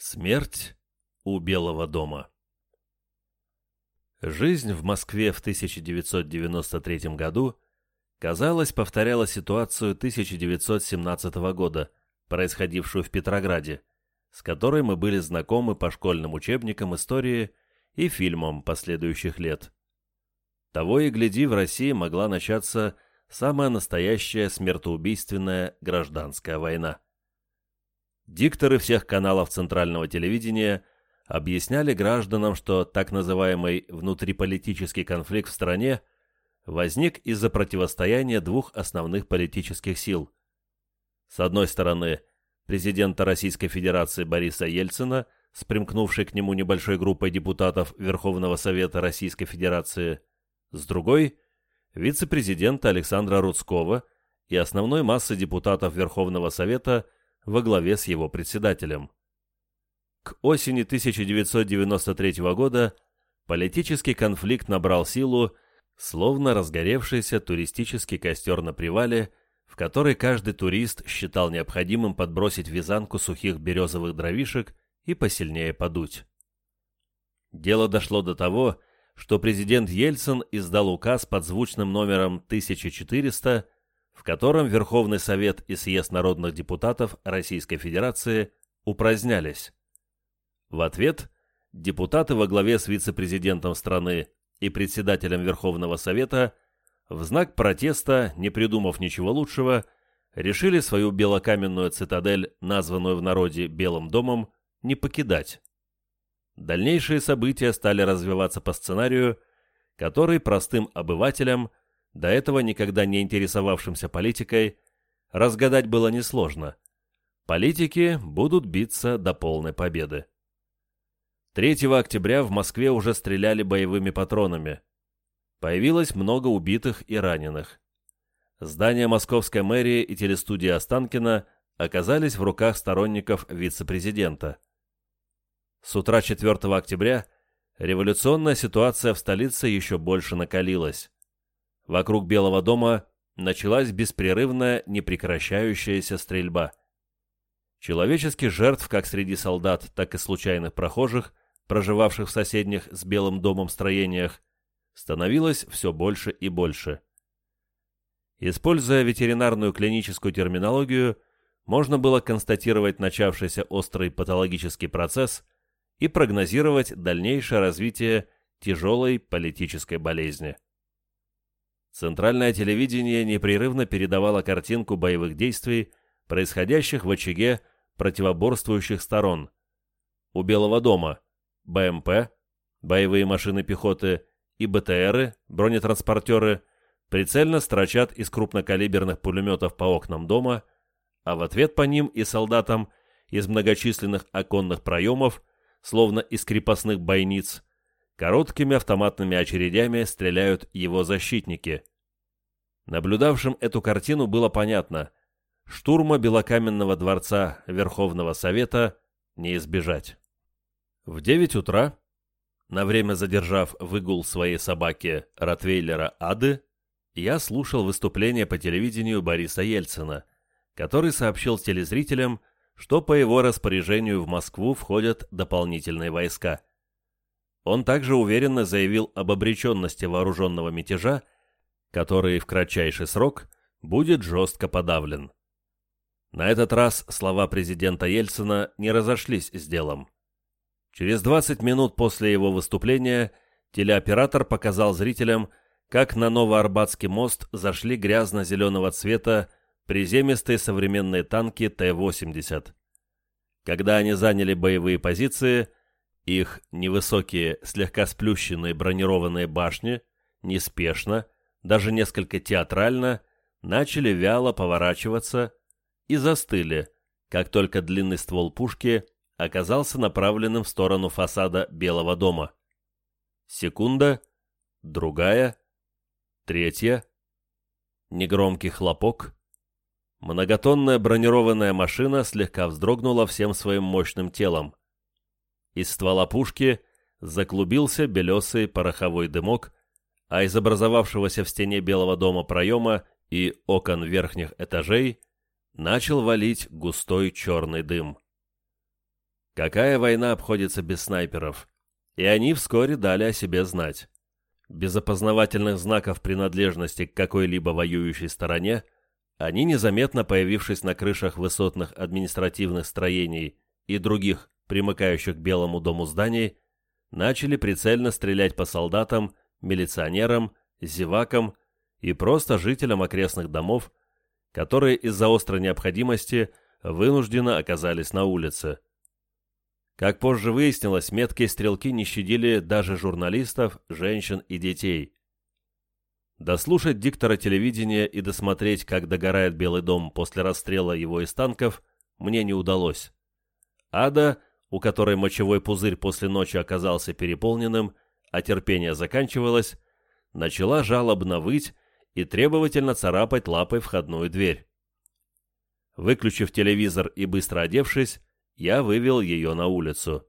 Смерть у Белого дома Жизнь в Москве в 1993 году, казалось, повторяла ситуацию 1917 года, происходившую в Петрограде, с которой мы были знакомы по школьным учебникам истории и фильмам последующих лет. Того и гляди, в России могла начаться самая настоящая смертоубийственная гражданская война. Дикторы всех каналов центрального телевидения объясняли гражданам, что так называемый внутриполитический конфликт в стране возник из-за противостояния двух основных политических сил. С одной стороны, президента Российской Федерации Бориса Ельцина с примкнувшей к нему небольшой группой депутатов Верховного Совета Российской Федерации, с другой – вице-президента Александра Рудского и основной массы депутатов Верховного Совета во главе с его председателем. К осени 1993 года политический конфликт набрал силу, словно разгоревшийся туристический костер на привале, в который каждый турист считал необходимым подбросить вязанку сухих березовых дровишек и посильнее подуть. Дело дошло до того, что президент Ельцин издал указ под звучным номером 1400, в котором Верховный Совет и Съезд народных депутатов Российской Федерации упразднялись. В ответ депутаты во главе с вице-президентом страны и председателем Верховного Совета в знак протеста, не придумав ничего лучшего, решили свою белокаменную цитадель, названную в народе Белым домом, не покидать. Дальнейшие события стали развиваться по сценарию, который простым обывателям, до этого никогда не интересовавшимся политикой, разгадать было несложно. Политики будут биться до полной победы. 3 октября в Москве уже стреляли боевыми патронами. Появилось много убитых и раненых. Здание московской мэрии и телестудия Останкина оказались в руках сторонников вице-президента. С утра 4 октября революционная ситуация в столице еще больше накалилась. Вокруг Белого дома началась беспрерывная, непрекращающаяся стрельба. Человеческих жертв как среди солдат, так и случайных прохожих – проживавших в соседних с Белым домом строениях, становилось все больше и больше. Используя ветеринарную клиническую терминологию, можно было констатировать начавшийся острый патологический процесс и прогнозировать дальнейшее развитие тяжелой политической болезни. Центральное телевидение непрерывно передавало картинку боевых действий, происходящих в очаге противоборствующих сторон. У Белого дома – БМП, боевые машины пехоты и БТРы, бронетранспортеры, прицельно строчат из крупнокалиберных пулеметов по окнам дома, а в ответ по ним и солдатам из многочисленных оконных проемов, словно из крепостных бойниц, короткими автоматными очередями стреляют его защитники. Наблюдавшим эту картину было понятно, штурма Белокаменного дворца Верховного Совета не избежать. В девять утра, на время задержав выгул своей собаки Ротвейлера Ады, я слушал выступление по телевидению Бориса Ельцина, который сообщил телезрителям, что по его распоряжению в Москву входят дополнительные войска. Он также уверенно заявил об обреченности вооруженного мятежа, который в кратчайший срок будет жестко подавлен. На этот раз слова президента Ельцина не разошлись с делом. Через 20 минут после его выступления телеоператор показал зрителям, как на Новоарбатский мост зашли грязно-зеленого цвета приземистые современные танки Т-80. Когда они заняли боевые позиции, их невысокие, слегка сплющенные бронированные башни неспешно, даже несколько театрально, начали вяло поворачиваться и застыли, как только длинный ствол пушки – оказался направленным в сторону фасада Белого дома. Секунда, другая, третья. Негромкий хлопок. Многотонная бронированная машина слегка вздрогнула всем своим мощным телом. Из ствола пушки заклубился белесый пороховой дымок, а из образовавшегося в стене Белого дома проема и окон верхних этажей начал валить густой черный дым. Какая война обходится без снайперов? И они вскоре дали о себе знать. Без опознавательных знаков принадлежности к какой-либо воюющей стороне, они, незаметно появившись на крышах высотных административных строений и других примыкающих к Белому дому зданий, начали прицельно стрелять по солдатам, милиционерам, зевакам и просто жителям окрестных домов, которые из-за острой необходимости вынужденно оказались на улице. Как позже выяснилось, меткие стрелки не щадили даже журналистов, женщин и детей. Дослушать диктора телевидения и досмотреть, как догорает Белый дом после расстрела его из танков, мне не удалось. Ада, у которой мочевой пузырь после ночи оказался переполненным, а терпение заканчивалось, начала жалобно выть и требовательно царапать лапой входную дверь. Выключив телевизор и быстро одевшись, я вывел ее на улицу.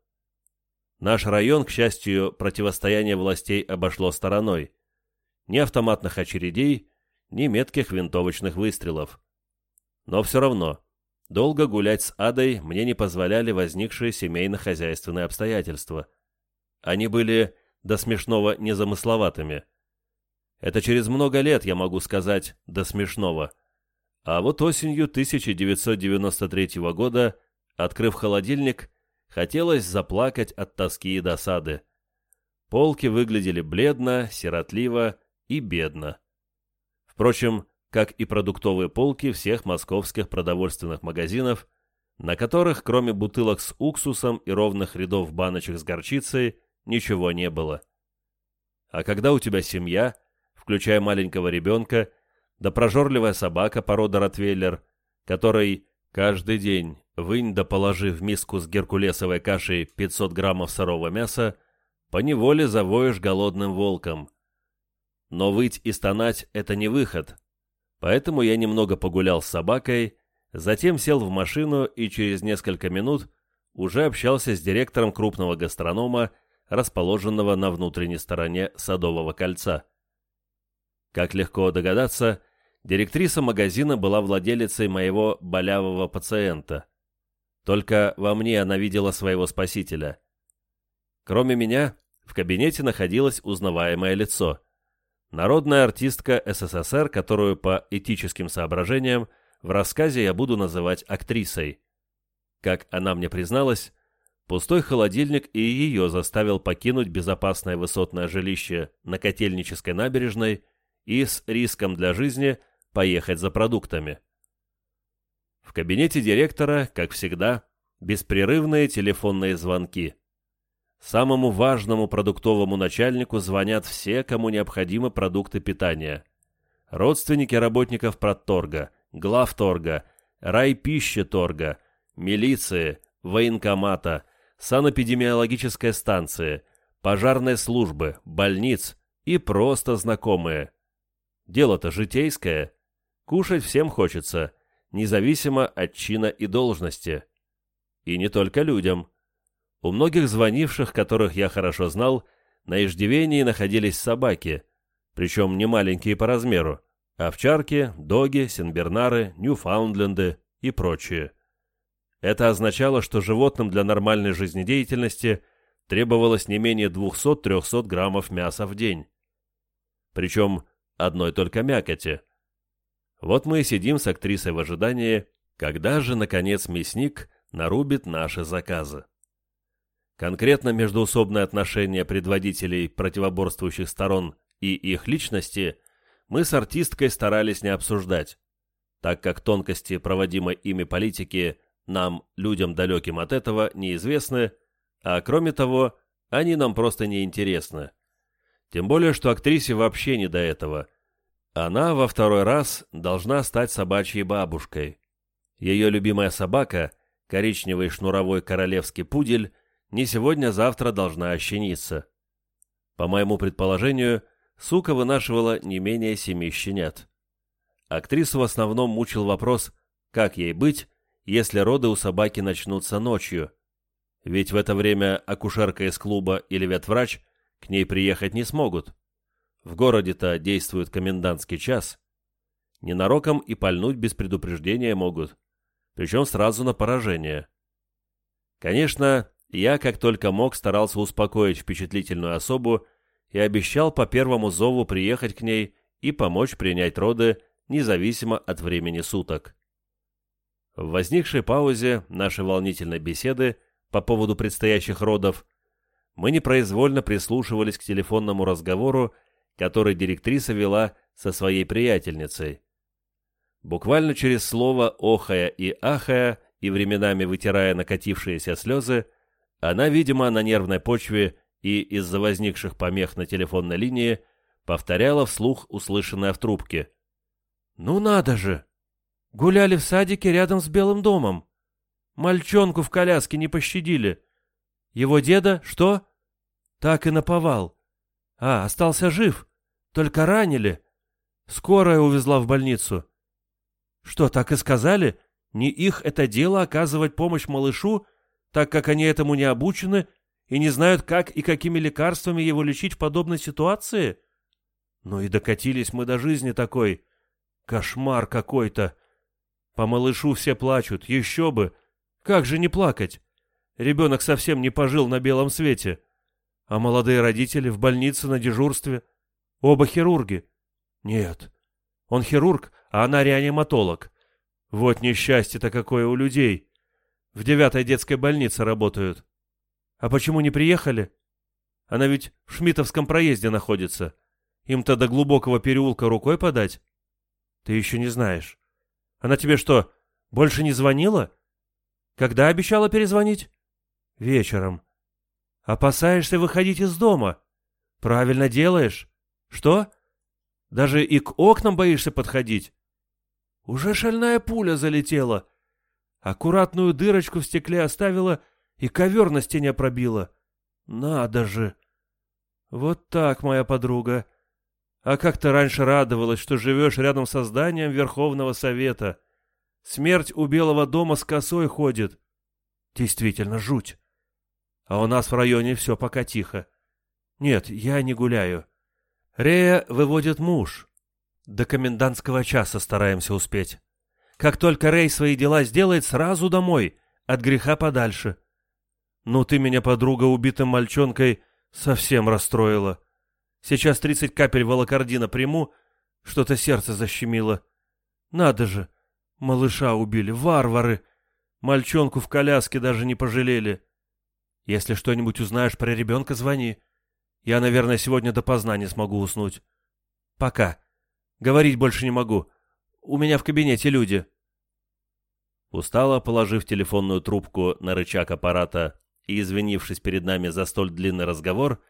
Наш район, к счастью, противостояние властей обошло стороной. Ни автоматных очередей, ни метких винтовочных выстрелов. Но все равно, долго гулять с Адой мне не позволяли возникшие семейно-хозяйственные обстоятельства. Они были до смешного незамысловатыми. Это через много лет, я могу сказать, до смешного. А вот осенью 1993 года, открыв холодильник, хотелось заплакать от тоски и досады. Полки выглядели бледно, сиротливо и бедно. Впрочем, как и продуктовые полки всех московских продовольственных магазинов, на которых, кроме бутылок с уксусом и ровных рядов баночек с горчицей, ничего не было. А когда у тебя семья, включая маленького ребенка, да прожорливая собака породы Ротвейлер, которой каждый день, вынь да положи в миску с геркулесовой кашей 500 граммов сырого мяса, поневоле завоешь голодным волком. Но выть и стонать — это не выход. Поэтому я немного погулял с собакой, затем сел в машину и через несколько минут уже общался с директором крупного гастронома, расположенного на внутренней стороне Садового кольца. Как легко догадаться, Директриса магазина была владелицей моего болявого пациента. Только во мне она видела своего спасителя. Кроме меня, в кабинете находилось узнаваемое лицо. Народная артистка СССР, которую по этическим соображениям в рассказе я буду называть актрисой. Как она мне призналась, пустой холодильник и ее заставил покинуть безопасное высотное жилище на Котельнической набережной и с риском для жизни – поехать за продуктами. В кабинете директора, как всегда, беспрерывные телефонные звонки. Самому важному продуктовому начальнику звонят все, кому необходимы продукты питания. Родственники работников продторга, главторга, райпищеторга, милиции, военкомата, санэпидемиологической станции, пожарной службы, больниц и просто знакомые. Дело-то житейское, Кушать всем хочется, независимо от чина и должности. И не только людям. У многих звонивших, которых я хорошо знал, на иждивении находились собаки, причем не маленькие по размеру, овчарки, доги, сенбернары, ньюфаундленды и прочие. Это означало, что животным для нормальной жизнедеятельности требовалось не менее 200-300 граммов мяса в день. Причем одной только мякоти. Вот мы и сидим с актрисой в ожидании, когда же, наконец, мясник нарубит наши заказы. Конкретно междуусобные отношения предводителей противоборствующих сторон и их личности мы с артисткой старались не обсуждать, так как тонкости проводимой ими политики нам, людям далеким от этого, неизвестны, а кроме того, они нам просто не интересны. Тем более, что актрисе вообще не до этого – она во второй раз должна стать собачьей бабушкой. Ее любимая собака, коричневый шнуровой королевский пудель, не сегодня-завтра должна ощениться. По моему предположению, сука вынашивала не менее семи щенят. Актрису в основном мучил вопрос, как ей быть, если роды у собаки начнутся ночью. Ведь в это время акушерка из клуба или ветврач к ней приехать не смогут. В городе-то действует комендантский час. Ненароком и пальнуть без предупреждения могут. Причем сразу на поражение. Конечно, я как только мог старался успокоить впечатлительную особу и обещал по первому зову приехать к ней и помочь принять роды независимо от времени суток. В возникшей паузе нашей волнительной беседы по поводу предстоящих родов мы непроизвольно прислушивались к телефонному разговору, который директриса вела со своей приятельницей. Буквально через слово «охая» и «ахая» и временами вытирая накатившиеся слезы, она, видимо, на нервной почве и из-за возникших помех на телефонной линии повторяла вслух услышанное в трубке. «Ну надо же! Гуляли в садике рядом с Белым домом. Мальчонку в коляске не пощадили. Его деда что? Так и наповал. А, остался жив. Только ранили. Скорая увезла в больницу. Что, так и сказали? Не их это дело оказывать помощь малышу, так как они этому не обучены и не знают, как и какими лекарствами его лечить в подобной ситуации? Ну и докатились мы до жизни такой. Кошмар какой-то. По малышу все плачут, еще бы. Как же не плакать? Ребенок совсем не пожил на белом свете. А молодые родители в больнице на дежурстве. Оба хирурги. Нет. Он хирург, а она реаниматолог. Вот несчастье-то какое у людей. В девятой детской больнице работают. А почему не приехали? Она ведь в Шмитовском проезде находится. Им-то до глубокого переулка рукой подать? Ты еще не знаешь. Она тебе что, больше не звонила? Когда обещала перезвонить? Вечером. Опасаешься выходить из дома? Правильно делаешь. Что? Даже и к окнам боишься подходить? Уже шальная пуля залетела. Аккуратную дырочку в стекле оставила и ковер на стене пробила. Надо же! Вот так, моя подруга. А как ты раньше радовалась, что живешь рядом со зданием Верховного Совета. Смерть у Белого дома с косой ходит. Действительно, жуть. А у нас в районе все пока тихо. Нет, я не гуляю. Рея выводит муж. До комендантского часа стараемся успеть. Как только Рей свои дела сделает, сразу домой, от греха подальше. Ну ты меня, подруга, убитым мальчонкой совсем расстроила. Сейчас тридцать капель волокордина приму, что-то сердце защемило. Надо же, малыша убили, варвары. Мальчонку в коляске даже не пожалели. Если что-нибудь узнаешь про ребенка, звони. Я, наверное, сегодня допоздна не смогу уснуть. Пока. Говорить больше не могу. У меня в кабинете люди. Устало положив телефонную трубку на рычаг аппарата и извинившись перед нами за столь длинный разговор,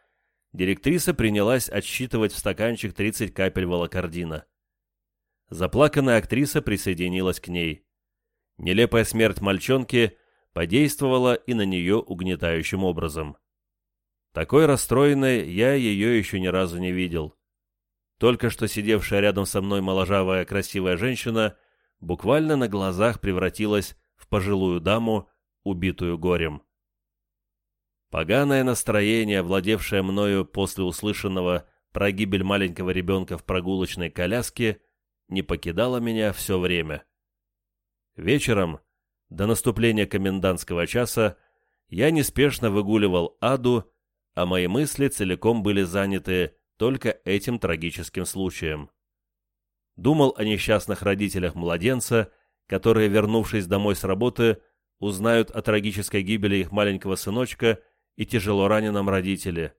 Директриса принялась отсчитывать в стаканчик 30 капель волокордина. Заплаканная актриса присоединилась к ней. Нелепая смерть мальчонки подействовала и на нее угнетающим образом. Такой расстроенной я ее еще ни разу не видел. Только что сидевшая рядом со мной моложавая красивая женщина буквально на глазах превратилась в пожилую даму, убитую горем. Поганое настроение, владевшее мною после услышанного про гибель маленького ребенка в прогулочной коляске, не покидало меня все время. Вечером, до наступления комендантского часа, я неспешно выгуливал Аду, а мои мысли целиком были заняты только этим трагическим случаем. Думал о несчастных родителях младенца, которые, вернувшись домой с работы, узнают о трагической гибели их маленького сыночка и тяжело раненом родителе.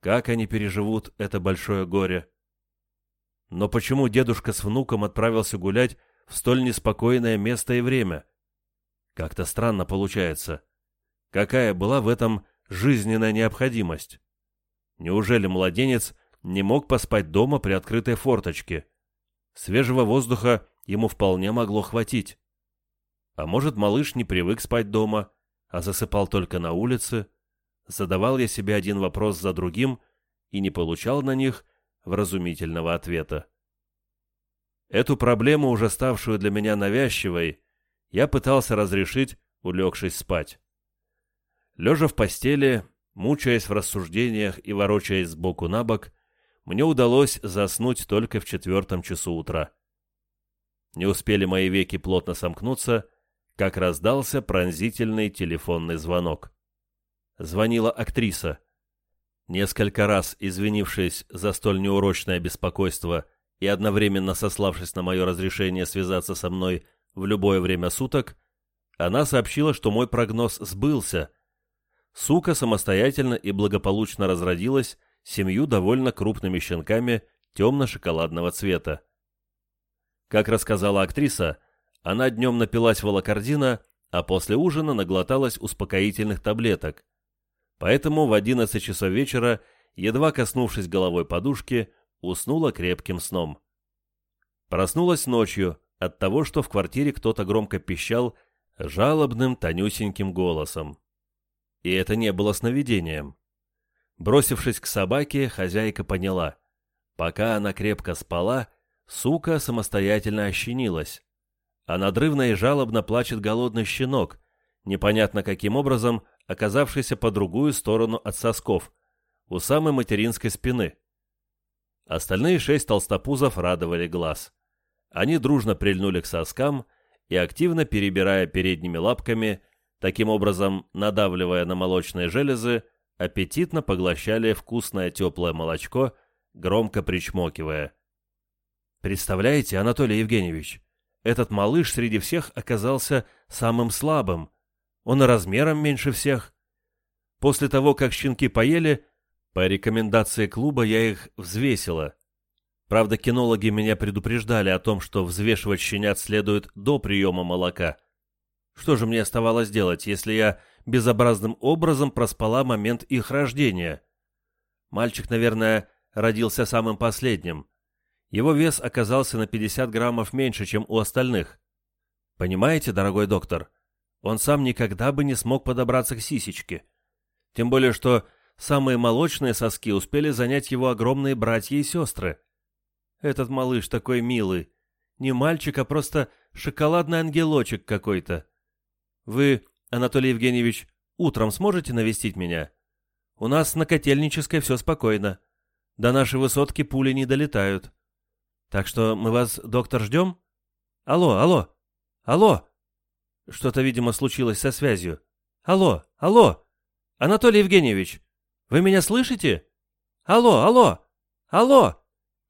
Как они переживут это большое горе? Но почему дедушка с внуком отправился гулять в столь неспокойное место и время? Как-то странно получается. Какая была в этом жизненная необходимость? Неужели младенец не мог поспать дома при открытой форточке? Свежего воздуха ему вполне могло хватить. А может, малыш не привык спать дома, а засыпал только на улице? задавал я себе один вопрос за другим и не получал на них вразумительного ответа. Эту проблему, уже ставшую для меня навязчивой, я пытался разрешить, улегшись спать. Лежа в постели, мучаясь в рассуждениях и ворочаясь сбоку на бок, мне удалось заснуть только в четвертом часу утра. Не успели мои веки плотно сомкнуться, как раздался пронзительный телефонный звонок. Звонила актриса. Несколько раз извинившись за столь неурочное беспокойство и одновременно сославшись на мое разрешение связаться со мной в любое время суток, она сообщила, что мой прогноз сбылся. Сука самостоятельно и благополучно разродилась семью довольно крупными щенками темно-шоколадного цвета. Как рассказала актриса, она днем напилась волокордина, а после ужина наглоталась успокоительных таблеток. Поэтому в 11 часов вечера, едва коснувшись головой подушки, уснула крепким сном. Проснулась ночью от того, что в квартире кто-то громко пищал жалобным тонюсеньким голосом. И это не было сновидением. Бросившись к собаке, хозяйка поняла. Пока она крепко спала, сука самостоятельно ощенилась. А надрывно и жалобно плачет голодный щенок, непонятно каким образом оказавшийся по другую сторону от сосков, у самой материнской спины. Остальные шесть толстопузов радовали глаз. Они дружно прильнули к соскам и, активно перебирая передними лапками, таким образом надавливая на молочные железы, аппетитно поглощали вкусное теплое молочко, громко причмокивая. «Представляете, Анатолий Евгеньевич, этот малыш среди всех оказался самым слабым. Он и размером меньше всех. После того, как щенки поели, по рекомендации клуба я их взвесила. Правда, кинологи меня предупреждали о том, что взвешивать щенят следует до приема молока. Что же мне оставалось делать, если я безобразным образом проспала момент их рождения? Мальчик, наверное, родился самым последним. Его вес оказался на 50 граммов меньше, чем у остальных. Понимаете, дорогой доктор, он сам никогда бы не смог подобраться к сисечке. Тем более, что самые молочные соски успели занять его огромные братья и сестры. Этот малыш такой милый. Не мальчик, а просто шоколадный ангелочек какой-то. Вы, Анатолий Евгеньевич, утром сможете навестить меня? У нас на Котельнической все спокойно. До нашей высотки пули не долетают. Так что мы вас, доктор, ждем? Алло, алло, алло. Что-то, видимо, случилось со связью. Алло, алло. Анатолий Евгеньевич, вы меня слышите? Алло, алло, алло.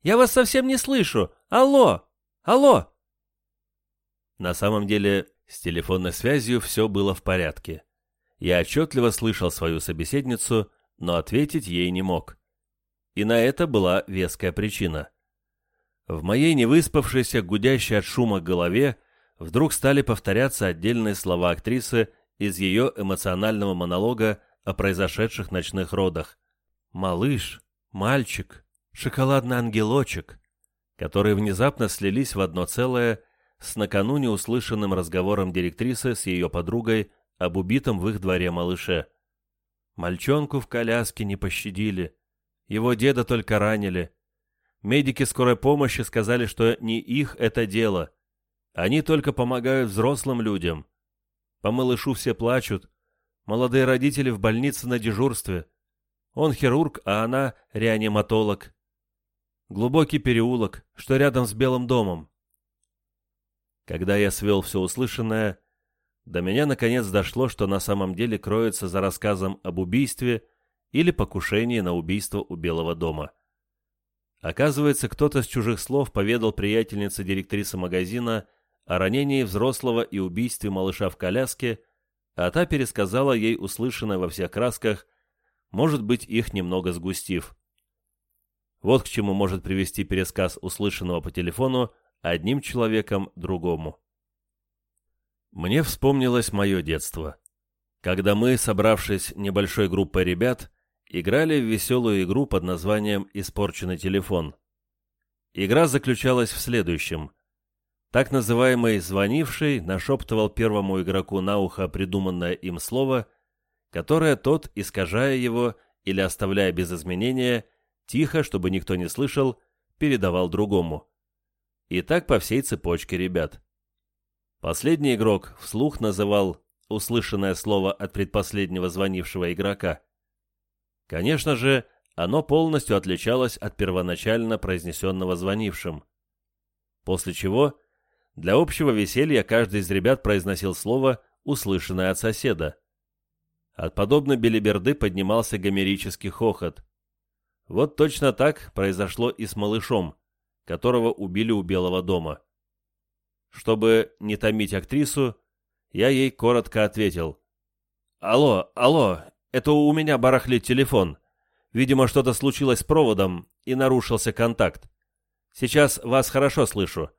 Я вас совсем не слышу. Алло, алло. На самом деле, с телефонной связью все было в порядке. Я отчетливо слышал свою собеседницу, но ответить ей не мог. И на это была веская причина. В моей невыспавшейся, гудящей от шума голове вдруг стали повторяться отдельные слова актрисы из ее эмоционального монолога о произошедших ночных родах. «Малыш», «мальчик», «шоколадный ангелочек», которые внезапно слились в одно целое с накануне услышанным разговором директрисы с ее подругой об убитом в их дворе малыше. Мальчонку в коляске не пощадили, его деда только ранили. Медики скорой помощи сказали, что не их это дело. Они только помогают взрослым людям. По малышу все плачут. Молодые родители в больнице на дежурстве. Он хирург, а она реаниматолог. Глубокий переулок, что рядом с Белым домом. Когда я свел все услышанное, до меня наконец дошло, что на самом деле кроется за рассказом об убийстве или покушении на убийство у Белого дома. Оказывается, кто-то с чужих слов поведал приятельнице директрисы магазина о ранении взрослого и убийстве малыша в коляске, а та пересказала ей услышанное во всех красках, может быть, их немного сгустив. Вот к чему может привести пересказ услышанного по телефону одним человеком другому. Мне вспомнилось мое детство, когда мы, собравшись небольшой группой ребят, играли в веселую игру под названием «Испорченный телефон». Игра заключалась в следующем. Так называемый «звонивший» нашептывал первому игроку на ухо придуманное им слово, которое тот, искажая его или оставляя без изменения, тихо, чтобы никто не слышал, передавал другому. И так по всей цепочке ребят. Последний игрок вслух называл услышанное слово от предпоследнего звонившего игрока – Конечно же, оно полностью отличалось от первоначально произнесенного звонившим. После чего для общего веселья каждый из ребят произносил слово, услышанное от соседа. От подобной белиберды поднимался гомерический хохот. Вот точно так произошло и с малышом, которого убили у Белого дома. Чтобы не томить актрису, я ей коротко ответил. «Алло, алло, это у меня барахлит телефон. Видимо, что-то случилось с проводом, и нарушился контакт. Сейчас вас хорошо слышу.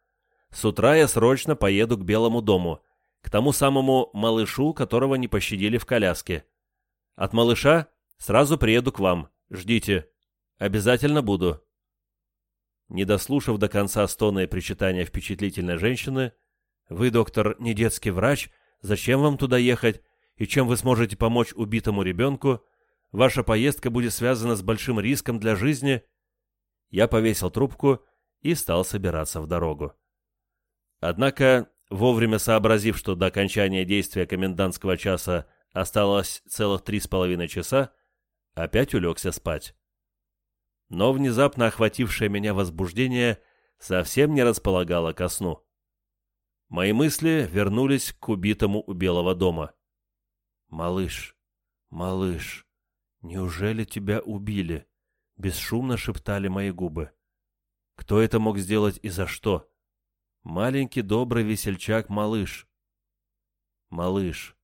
С утра я срочно поеду к Белому дому, к тому самому малышу, которого не пощадили в коляске. От малыша сразу приеду к вам. Ждите. Обязательно буду». Не дослушав до конца стона и причитания впечатлительной женщины, «Вы, доктор, не детский врач, зачем вам туда ехать, и чем вы сможете помочь убитому ребенку? Ваша поездка будет связана с большим риском для жизни». Я повесил трубку и стал собираться в дорогу. Однако, вовремя сообразив, что до окончания действия комендантского часа осталось целых три с половиной часа, опять улегся спать но внезапно охватившее меня возбуждение совсем не располагало ко сну. Мои мысли вернулись к убитому у Белого дома. «Малыш, малыш, неужели тебя убили?» — бесшумно шептали мои губы. «Кто это мог сделать и за что?» «Маленький добрый весельчак малыш». «Малыш».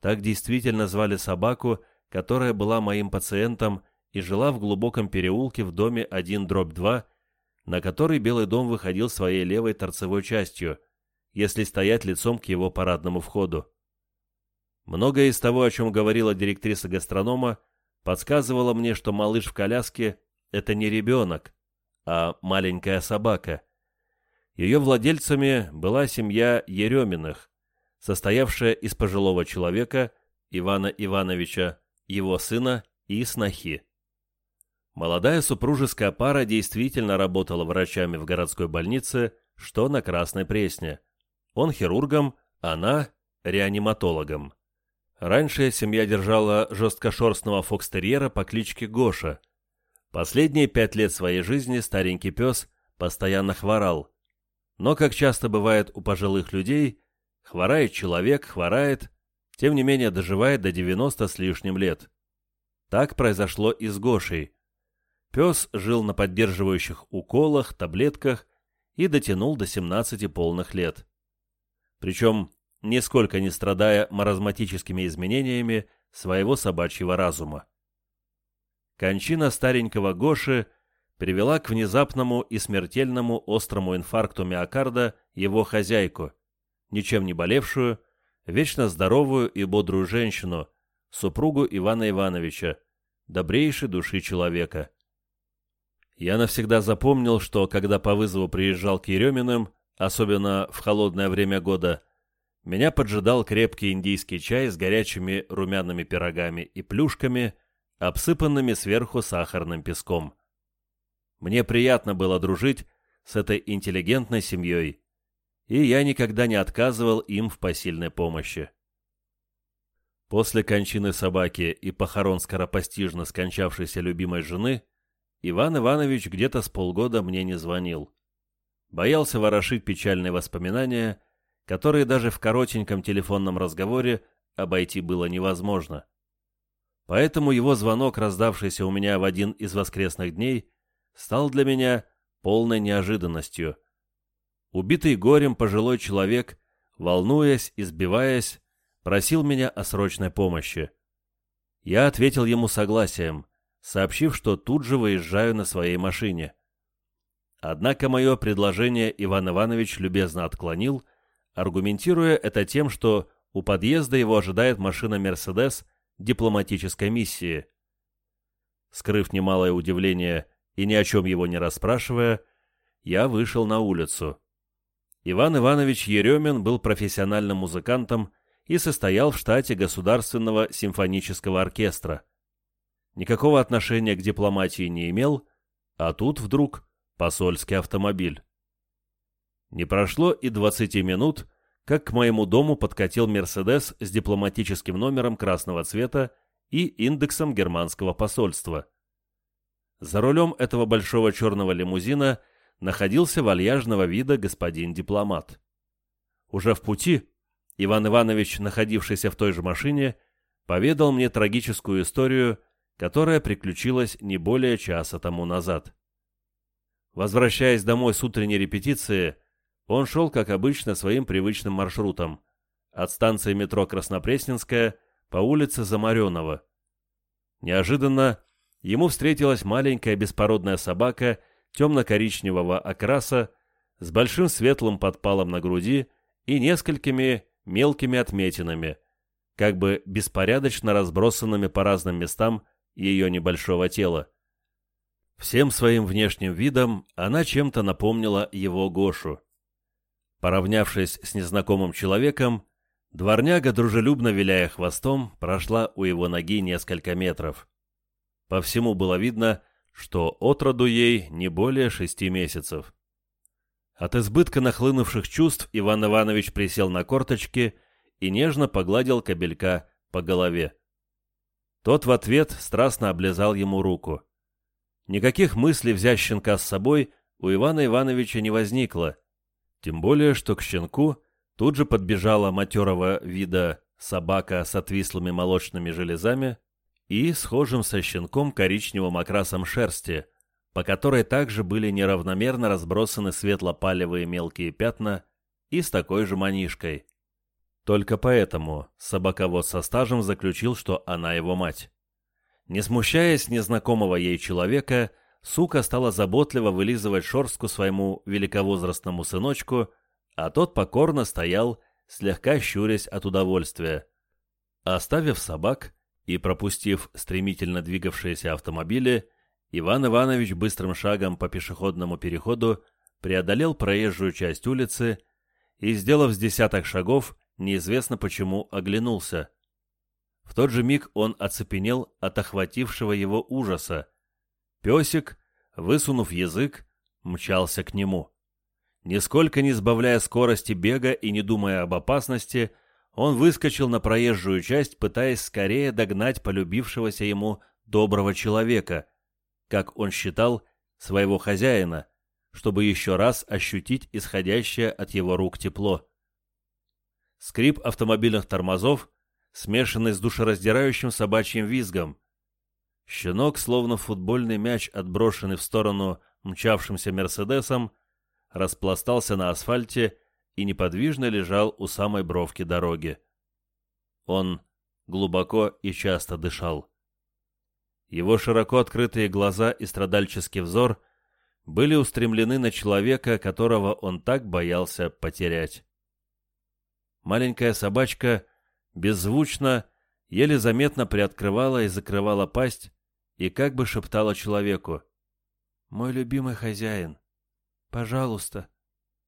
Так действительно звали собаку, которая была моим пациентом и жила в глубоком переулке в доме 1 дробь 2, на который Белый дом выходил своей левой торцевой частью, если стоять лицом к его парадному входу. Многое из того, о чем говорила директриса гастронома, подсказывало мне, что малыш в коляске – это не ребенок, а маленькая собака. Ее владельцами была семья Ереминых, состоявшая из пожилого человека Ивана Ивановича, его сына и снохи. Молодая супружеская пара действительно работала врачами в городской больнице, что на Красной Пресне. Он хирургом, она реаниматологом. Раньше семья держала жесткошерстного фокстерьера по кличке Гоша. Последние пять лет своей жизни старенький пес постоянно хворал. Но, как часто бывает у пожилых людей, хворает человек, хворает, тем не менее доживает до 90 с лишним лет. Так произошло и с Гошей. Пес жил на поддерживающих уколах, таблетках и дотянул до 17 полных лет. Причем, нисколько не страдая маразматическими изменениями своего собачьего разума. Кончина старенького Гоши привела к внезапному и смертельному острому инфаркту миокарда его хозяйку, ничем не болевшую, вечно здоровую и бодрую женщину, супругу Ивана Ивановича, добрейшей души человека. Я навсегда запомнил, что когда по вызову приезжал к Ереминым, особенно в холодное время года, меня поджидал крепкий индийский чай с горячими румяными пирогами и плюшками, обсыпанными сверху сахарным песком. Мне приятно было дружить с этой интеллигентной семьей, и я никогда не отказывал им в посильной помощи. После кончины собаки и похорон скоропостижно скончавшейся любимой жены – Иван Иванович где-то с полгода мне не звонил. Боялся ворошить печальные воспоминания, которые даже в коротеньком телефонном разговоре обойти было невозможно. Поэтому его звонок, раздавшийся у меня в один из воскресных дней, стал для меня полной неожиданностью. Убитый горем пожилой человек, волнуясь и сбиваясь, просил меня о срочной помощи. Я ответил ему согласием – сообщив, что тут же выезжаю на своей машине. Однако мое предложение Иван Иванович любезно отклонил, аргументируя это тем, что у подъезда его ожидает машина «Мерседес» дипломатической миссии. Скрыв немалое удивление и ни о чем его не расспрашивая, я вышел на улицу. Иван Иванович Еремин был профессиональным музыкантом и состоял в штате Государственного симфонического оркестра никакого отношения к дипломатии не имел, а тут вдруг посольский автомобиль. Не прошло и 20 минут, как к моему дому подкатил «Мерседес» с дипломатическим номером красного цвета и индексом германского посольства. За рулем этого большого черного лимузина находился вальяжного вида господин дипломат. Уже в пути Иван Иванович, находившийся в той же машине, поведал мне трагическую историю, которая приключилась не более часа тому назад. Возвращаясь домой с утренней репетиции, он шел, как обычно, своим привычным маршрутом, от станции метро Краснопресненская по улице Замаренова. Неожиданно ему встретилась маленькая беспородная собака темно-коричневого окраса с большим светлым подпалом на груди и несколькими мелкими отметинами, как бы беспорядочно разбросанными по разным местам ее небольшого тела. Всем своим внешним видом она чем-то напомнила его Гошу. Поравнявшись с незнакомым человеком, дворняга, дружелюбно виляя хвостом, прошла у его ноги несколько метров. По всему было видно, что отроду ей не более шести месяцев. От избытка нахлынувших чувств Иван Иванович присел на корточки и нежно погладил кобелька по голове. Тот в ответ страстно облизал ему руку. Никаких мыслей взять щенка с собой у Ивана Ивановича не возникло, тем более, что к щенку тут же подбежала матерого вида собака с отвислыми молочными железами и схожим со щенком коричневым окрасом шерсти – по которой также были неравномерно разбросаны светло-палевые мелкие пятна и с такой же манишкой. Только поэтому собаковод со стажем заключил, что она его мать. Не смущаясь незнакомого ей человека, сука стала заботливо вылизывать шорстку своему великовозрастному сыночку, а тот покорно стоял, слегка щурясь от удовольствия. Оставив собак и пропустив стремительно двигавшиеся автомобили, Иван Иванович быстрым шагом по пешеходному переходу преодолел проезжую часть улицы и, сделав с десяток шагов, неизвестно почему оглянулся. В тот же миг он оцепенел от охватившего его ужаса. Песик, высунув язык, мчался к нему. Нисколько не сбавляя скорости бега и не думая об опасности, он выскочил на проезжую часть, пытаясь скорее догнать полюбившегося ему доброго человека — как он считал, своего хозяина, чтобы еще раз ощутить исходящее от его рук тепло. Скрип автомобильных тормозов, смешанный с душераздирающим собачьим визгом. Щенок, словно футбольный мяч, отброшенный в сторону мчавшимся Мерседесом, распластался на асфальте и неподвижно лежал у самой бровки дороги. Он глубоко и часто дышал. Его широко открытые глаза и страдальческий взор были устремлены на человека, которого он так боялся потерять. Маленькая собачка беззвучно, еле заметно приоткрывала и закрывала пасть и как бы шептала человеку. «Мой любимый хозяин, пожалуйста,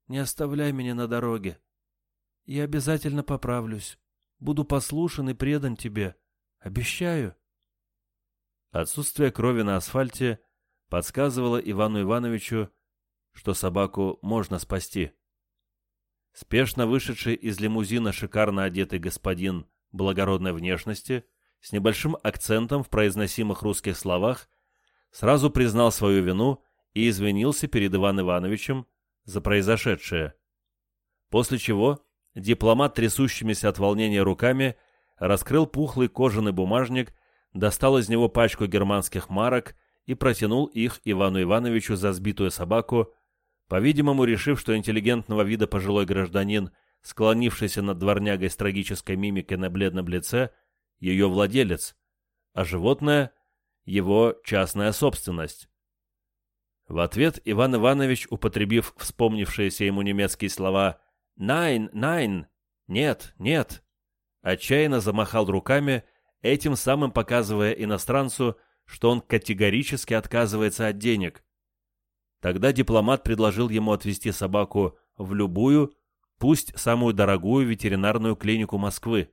не оставляй меня на дороге. Я обязательно поправлюсь, буду послушен и предан тебе, обещаю». Отсутствие крови на асфальте подсказывало Ивану Ивановичу, что собаку можно спасти. Спешно вышедший из лимузина шикарно одетый господин благородной внешности с небольшим акцентом в произносимых русских словах сразу признал свою вину и извинился перед Иваном Ивановичем за произошедшее. После чего дипломат трясущимися от волнения руками раскрыл пухлый кожаный бумажник достал из него пачку германских марок и протянул их Ивану Ивановичу за сбитую собаку, по-видимому, решив, что интеллигентного вида пожилой гражданин, склонившийся над дворнягой с трагической мимикой на бледном лице, ее владелец, а животное — его частная собственность. В ответ Иван Иванович, употребив вспомнившиеся ему немецкие слова «Найн, найн», «нет, нет», отчаянно замахал руками — этим самым показывая иностранцу, что он категорически отказывается от денег. Тогда дипломат предложил ему отвезти собаку в любую, пусть самую дорогую ветеринарную клинику Москвы.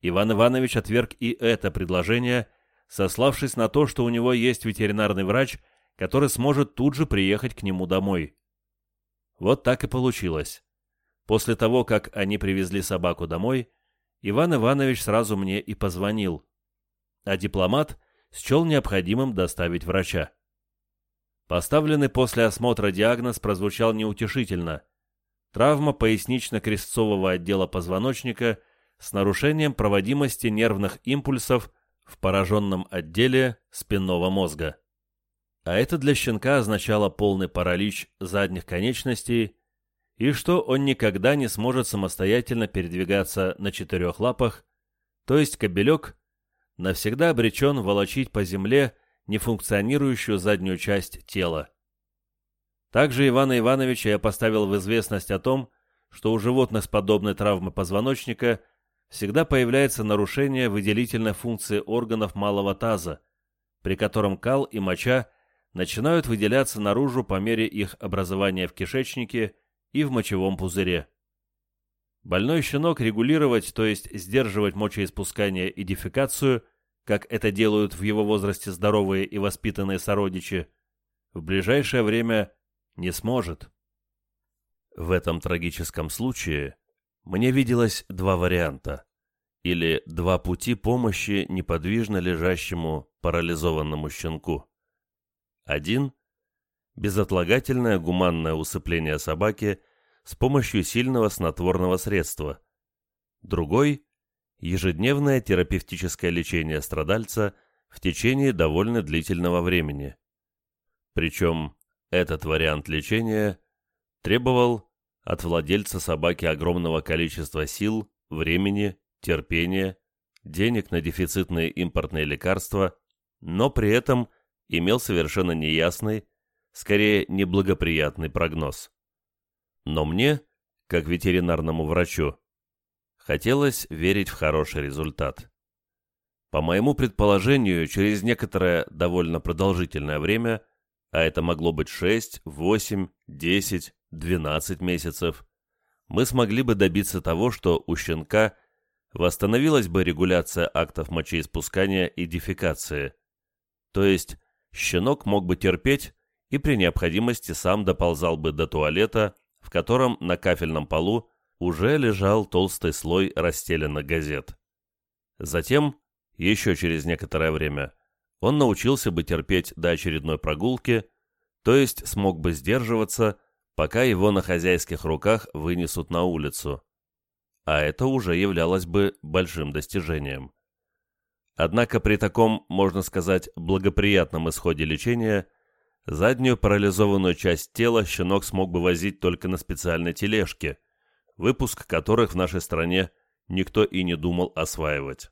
Иван Иванович отверг и это предложение, сославшись на то, что у него есть ветеринарный врач, который сможет тут же приехать к нему домой. Вот так и получилось. После того, как они привезли собаку домой, Иван Иванович сразу мне и позвонил, а дипломат счел необходимым доставить врача. Поставленный после осмотра диагноз прозвучал неутешительно. травма пояснично-крестцового отдела позвоночника с нарушением проводимости нервных импульсов в пораженном отделе спинного мозга. А это для щенка означало полный паралич задних конечностей и что он никогда не сможет самостоятельно передвигаться на четырех лапах, то есть кобелек навсегда обречен волочить по земле нефункционирующую заднюю часть тела. Также Ивана Ивановича я поставил в известность о том, что у животных с подобной травмой позвоночника всегда появляется нарушение выделительной функции органов малого таза, при котором кал и моча начинают выделяться наружу по мере их образования в кишечнике и в мочевом пузыре. Больной щенок регулировать, то есть сдерживать мочеиспускание и дефекацию, как это делают в его возрасте здоровые и воспитанные сородичи, в ближайшее время не сможет. В этом трагическом случае мне виделось два варианта или два пути помощи неподвижно лежащему парализованному щенку. Один – безотлагательное гуманное усыпление собаки с помощью сильного снотворного средства. Другой – ежедневное терапевтическое лечение страдальца в течение довольно длительного времени. Причем этот вариант лечения требовал от владельца собаки огромного количества сил, времени, терпения, денег на дефицитные импортные лекарства, но при этом – имел совершенно неясный, скорее неблагоприятный прогноз. Но мне, как ветеринарному врачу, хотелось верить в хороший результат. По моему предположению, через некоторое довольно продолжительное время, а это могло быть 6, 8, 10, 12 месяцев, мы смогли бы добиться того, что у щенка восстановилась бы регуляция актов мочеиспускания и дефекации, то есть щенок мог бы терпеть и при необходимости сам доползал бы до туалета, в котором на кафельном полу уже лежал толстый слой расстеленных газет. Затем, еще через некоторое время, он научился бы терпеть до очередной прогулки, то есть смог бы сдерживаться, пока его на хозяйских руках вынесут на улицу. А это уже являлось бы большим достижением. Однако при таком, можно сказать, благоприятном исходе лечения, заднюю парализованную часть тела щенок смог бы возить только на специальной тележке, выпуск которых в нашей стране никто и не думал осваивать.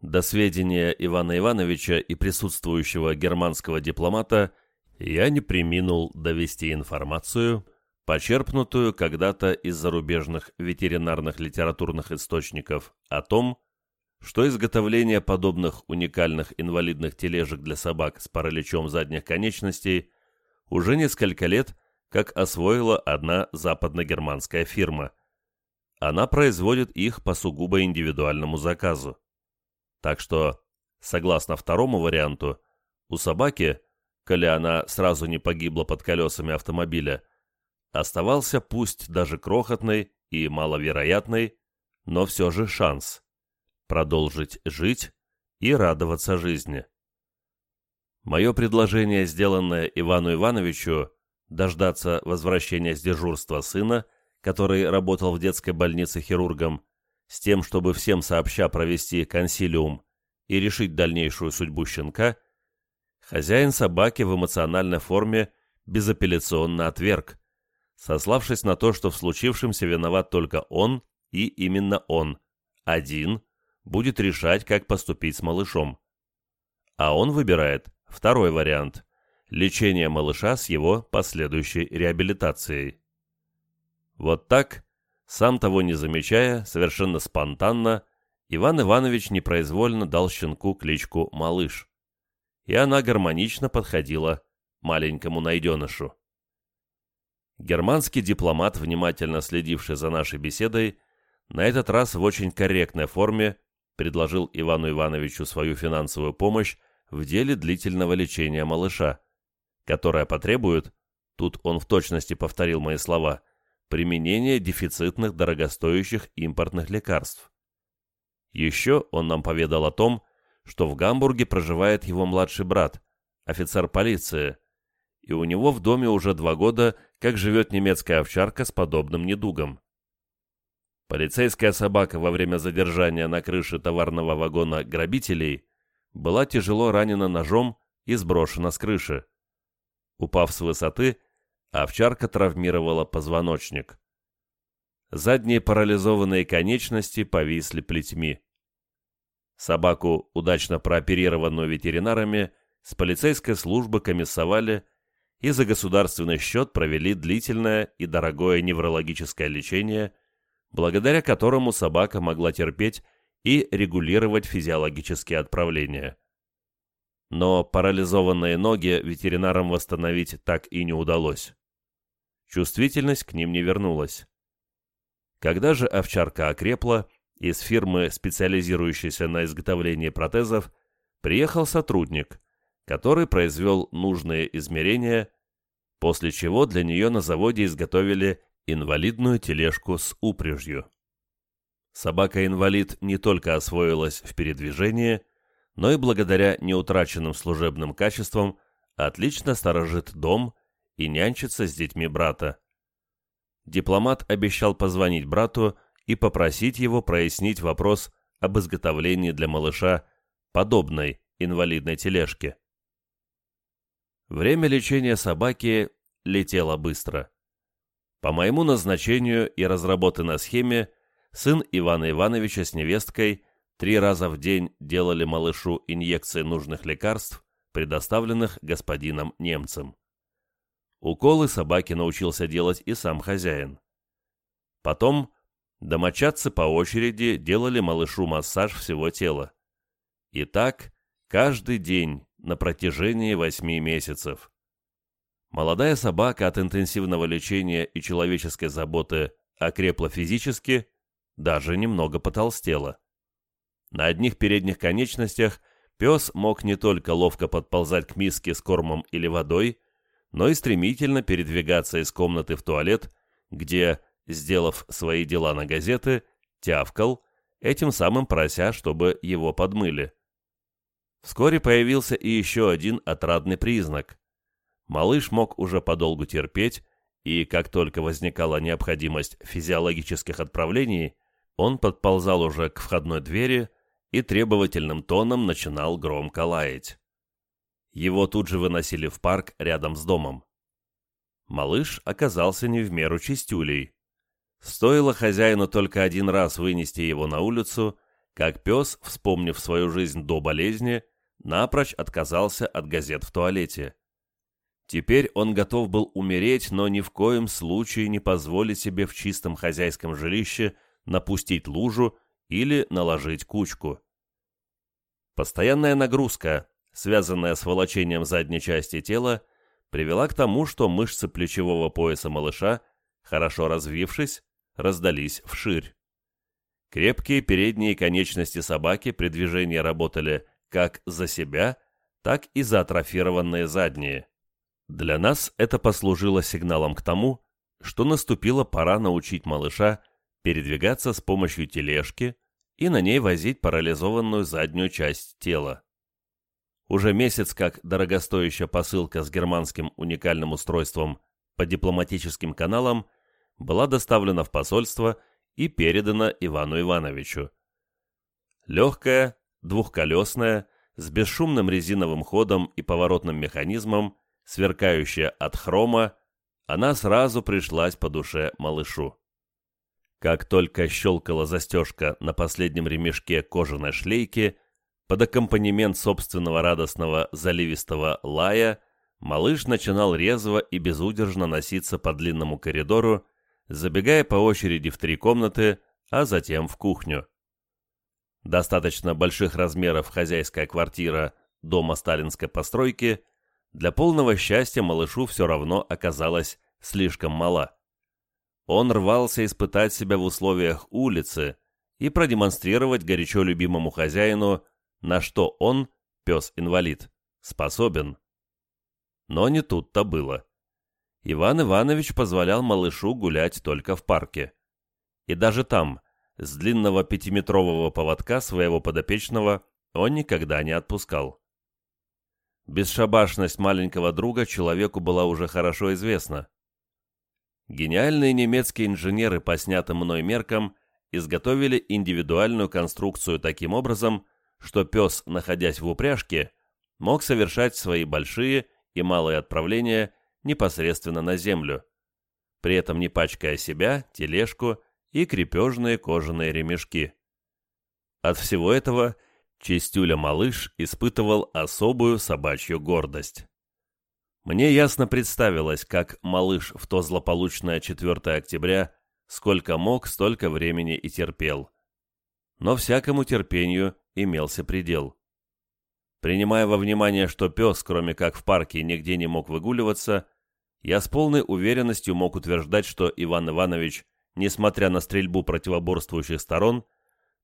До сведения Ивана Ивановича и присутствующего германского дипломата я не приминул довести информацию, почерпнутую когда-то из зарубежных ветеринарных литературных источников о том, что изготовление подобных уникальных инвалидных тележек для собак с параличом задних конечностей уже несколько лет как освоила одна западногерманская фирма. Она производит их по сугубо индивидуальному заказу. Так что, согласно второму варианту, у собаки, коли она сразу не погибла под колесами автомобиля, оставался пусть даже крохотный и маловероятный, но все же шанс продолжить жить и радоваться жизни. Мое предложение, сделанное Ивану Ивановичу, дождаться возвращения с дежурства сына, который работал в детской больнице хирургом, с тем, чтобы всем сообща провести консилиум и решить дальнейшую судьбу щенка, хозяин собаки в эмоциональной форме безапелляционно отверг, сославшись на то, что в случившемся виноват только он и именно он, один, будет решать, как поступить с малышом. А он выбирает второй вариант – лечение малыша с его последующей реабилитацией. Вот так, сам того не замечая, совершенно спонтанно, Иван Иванович непроизвольно дал щенку кличку «Малыш». И она гармонично подходила маленькому найденышу. Германский дипломат, внимательно следивший за нашей беседой, на этот раз в очень корректной форме предложил Ивану Ивановичу свою финансовую помощь в деле длительного лечения малыша, которая потребует, тут он в точности повторил мои слова, применения дефицитных дорогостоящих импортных лекарств. Еще он нам поведал о том, что в Гамбурге проживает его младший брат, офицер полиции, и у него в доме уже два года как живет немецкая овчарка с подобным недугом. Полицейская собака во время задержания на крыше товарного вагона грабителей была тяжело ранена ножом и сброшена с крыши. Упав с высоты, овчарка травмировала позвоночник. Задние парализованные конечности повисли плетьми. Собаку, удачно прооперированную ветеринарами, с полицейской службы комиссовали и за государственный счет провели длительное и дорогое неврологическое лечение, благодаря которому собака могла терпеть и регулировать физиологические отправления. Но парализованные ноги ветеринарам восстановить так и не удалось. Чувствительность к ним не вернулась. Когда же овчарка окрепла, из фирмы, специализирующейся на изготовлении протезов, приехал сотрудник, который произвел нужные измерения, после чего для нее на заводе изготовили инвалидную тележку с упряжью. Собака-инвалид не только освоилась в передвижении, но и благодаря неутраченным служебным качествам отлично сторожит дом и нянчится с детьми брата. Дипломат обещал позвонить брату и попросить его прояснить вопрос об изготовлении для малыша подобной инвалидной тележки. Время лечения собаки летело быстро. По моему назначению и разработанной схеме сын Ивана Ивановича с невесткой три раза в день делали малышу инъекции нужных лекарств, предоставленных господином немцем. Уколы собаке научился делать и сам хозяин. Потом домочадцы по очереди делали малышу массаж всего тела. И так каждый день на протяжении восьми месяцев. Молодая собака от интенсивного лечения и человеческой заботы окрепла физически, даже немного потолстела. На одних передних конечностях пес мог не только ловко подползать к миске с кормом или водой, но и стремительно передвигаться из комнаты в туалет, где, сделав свои дела на газеты, тявкал, этим самым прося, чтобы его подмыли. Вскоре появился и еще один отрадный признак. Малыш мог уже подолгу терпеть, и как только возникала необходимость физиологических отправлений, он подползал уже к входной двери и требовательным тоном начинал громко лаять. Его тут же выносили в парк рядом с домом. Малыш оказался не в меру чистюлей. Стоило хозяину только один раз вынести его на улицу, как пес, вспомнив свою жизнь до болезни, напрочь отказался от газет в туалете. Теперь он готов был умереть, но ни в коем случае не позволить себе в чистом хозяйском жилище напустить лужу или наложить кучку. Постоянная нагрузка, связанная с волочением задней части тела, привела к тому, что мышцы плечевого пояса малыша, хорошо развившись, раздались вширь. Крепкие передние конечности собаки при движении работали как за себя, так и за атрофированные задние. Для нас это послужило сигналом к тому, что наступила пора научить малыша передвигаться с помощью тележки и на ней возить парализованную заднюю часть тела. Уже месяц как дорогостоящая посылка с германским уникальным устройством по дипломатическим каналам была доставлена в посольство и передана Ивану Ивановичу. Легкая, двухколесная, с бесшумным резиновым ходом и поворотным механизмом, сверкающая от хрома, она сразу пришлась по душе малышу. Как только щелкала застежка на последнем ремешке кожаной шлейки, под аккомпанемент собственного радостного заливистого лая, малыш начинал резво и безудержно носиться по длинному коридору, забегая по очереди в три комнаты, а затем в кухню. Достаточно больших размеров хозяйская квартира дома сталинской постройки для полного счастья малышу все равно оказалась слишком мала. Он рвался испытать себя в условиях улицы и продемонстрировать горячо любимому хозяину, на что он, пес-инвалид, способен. Но не тут-то было. Иван Иванович позволял малышу гулять только в парке. И даже там, с длинного пятиметрового поводка своего подопечного, он никогда не отпускал. Бесшабашность маленького друга человеку была уже хорошо известна. Гениальные немецкие инженеры по снятым мной меркам изготовили индивидуальную конструкцию таким образом, что пес, находясь в упряжке, мог совершать свои большие и малые отправления непосредственно на землю, при этом не пачкая себя, тележку и крепежные кожаные ремешки. От всего этого Чистюля-малыш испытывал особую собачью гордость. Мне ясно представилось, как малыш в то злополучное 4 октября сколько мог, столько времени и терпел. Но всякому терпению имелся предел. Принимая во внимание, что пес, кроме как в парке, нигде не мог выгуливаться, я с полной уверенностью мог утверждать, что Иван Иванович, несмотря на стрельбу противоборствующих сторон,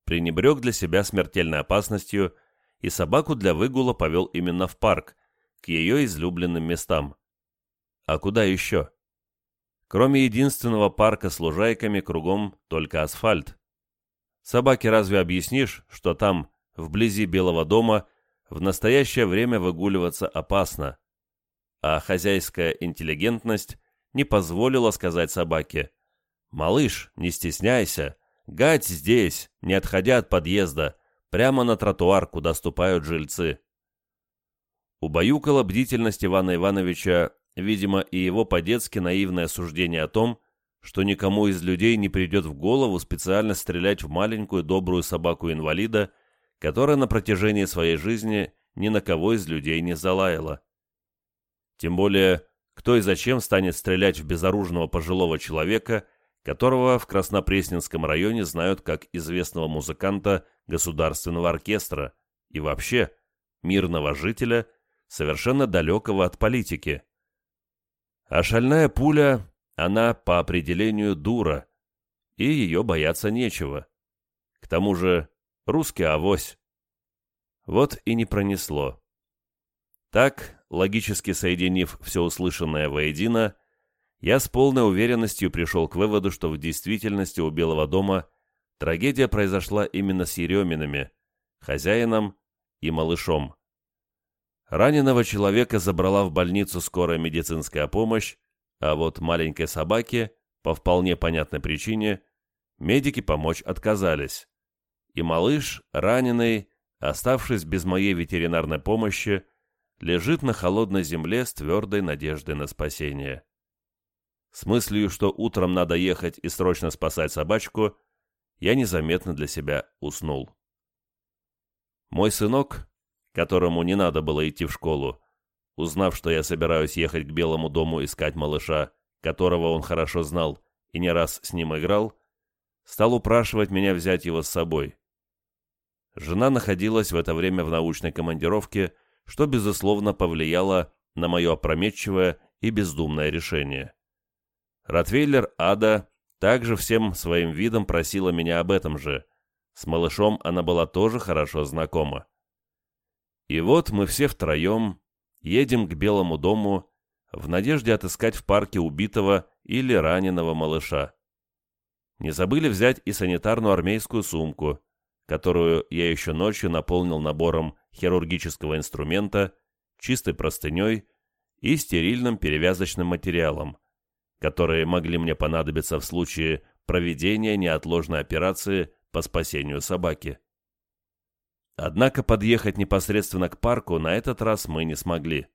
пренебрег для себя смертельной опасностью и собаку для выгула повел именно в парк, к ее излюбленным местам. А куда еще? Кроме единственного парка с лужайками, кругом только асфальт. Собаке разве объяснишь, что там, вблизи Белого дома, в настоящее время выгуливаться опасно? А хозяйская интеллигентность не позволила сказать собаке «Малыш, не стесняйся, гать здесь, не отходя от подъезда, прямо на тротуар, куда ступают жильцы». Убаюкала бдительность Ивана Ивановича, видимо, и его по-детски наивное суждение о том, что никому из людей не придет в голову специально стрелять в маленькую добрую собаку-инвалида, которая на протяжении своей жизни ни на кого из людей не залаяла. Тем более, кто и зачем станет стрелять в безоружного пожилого человека, которого в Краснопресненском районе знают как известного музыканта государственного оркестра и вообще мирного жителя, совершенно далекого от политики. А шальная пуля, она по определению дура, и ее бояться нечего. К тому же русский авось. Вот и не пронесло. Так, логически соединив все услышанное воедино, я с полной уверенностью пришел к выводу, что в действительности у Белого дома трагедия произошла именно с Ереминами, хозяином и малышом. Раненого человека забрала в больницу скорая медицинская помощь, а вот маленькой собаке, по вполне понятной причине, медики помочь отказались. И малыш, раненый, оставшись без моей ветеринарной помощи, лежит на холодной земле с твердой надеждой на спасение. С мыслью, что утром надо ехать и срочно спасать собачку, я незаметно для себя уснул. Мой сынок, которому не надо было идти в школу, узнав, что я собираюсь ехать к Белому дому искать малыша, которого он хорошо знал и не раз с ним играл, стал упрашивать меня взять его с собой. Жена находилась в это время в научной командировке, что, безусловно, повлияло на мое опрометчивое и бездумное решение. Ротвейлер Ада также всем своим видом просила меня об этом же. С малышом она была тоже хорошо знакома. И вот мы все втроем едем к Белому дому в надежде отыскать в парке убитого или раненого малыша. Не забыли взять и санитарную армейскую сумку, которую я еще ночью наполнил набором хирургического инструмента, чистой простыней и стерильным перевязочным материалом, которые могли мне понадобиться в случае проведения неотложной операции по спасению собаки. Однако подъехать непосредственно к парку на этот раз мы не смогли.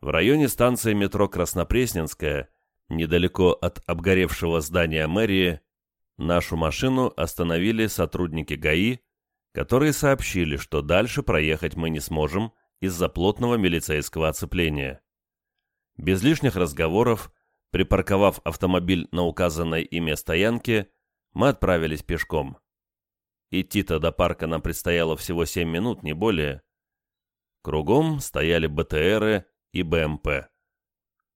В районе станции метро Краснопресненская, недалеко от обгоревшего здания мэрии, нашу машину остановили сотрудники ГАИ, которые сообщили, что дальше проехать мы не сможем из-за плотного милицейского оцепления. Без лишних разговоров, припарковав автомобиль на указанной ими стоянке, мы отправились пешком. Идти-то до парка нам предстояло всего 7 минут, не более. Кругом стояли БТРы и БМП.